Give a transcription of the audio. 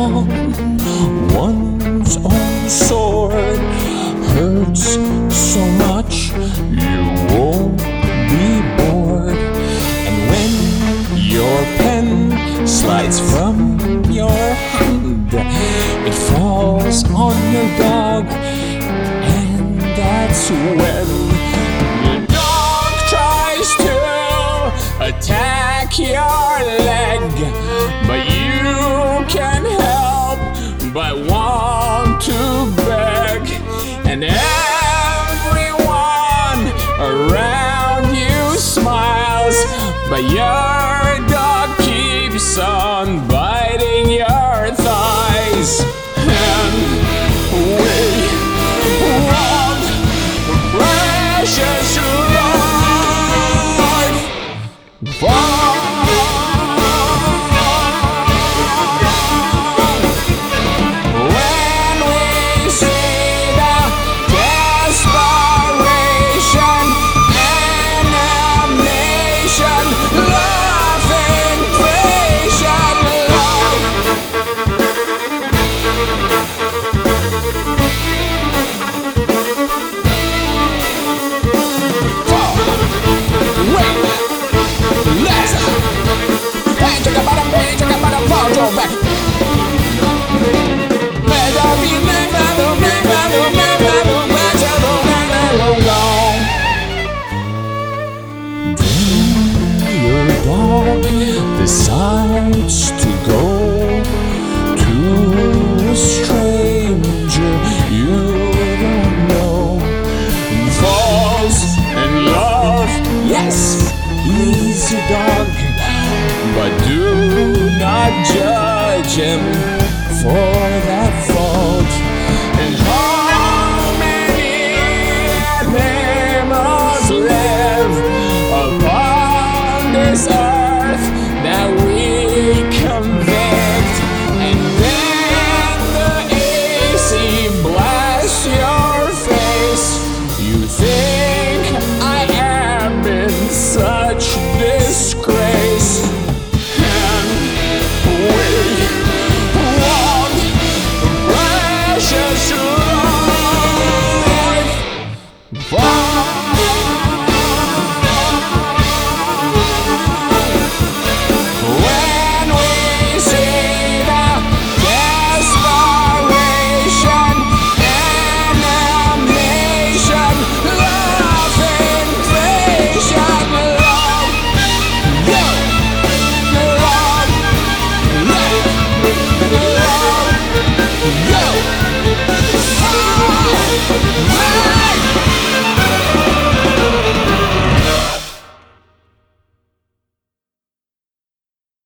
Oh. a dog, and that's when the dog tries to attack your leg. walk decides to go to a stranger you don't know and falls in love. Yes, he's your dog, but do not judge him for that.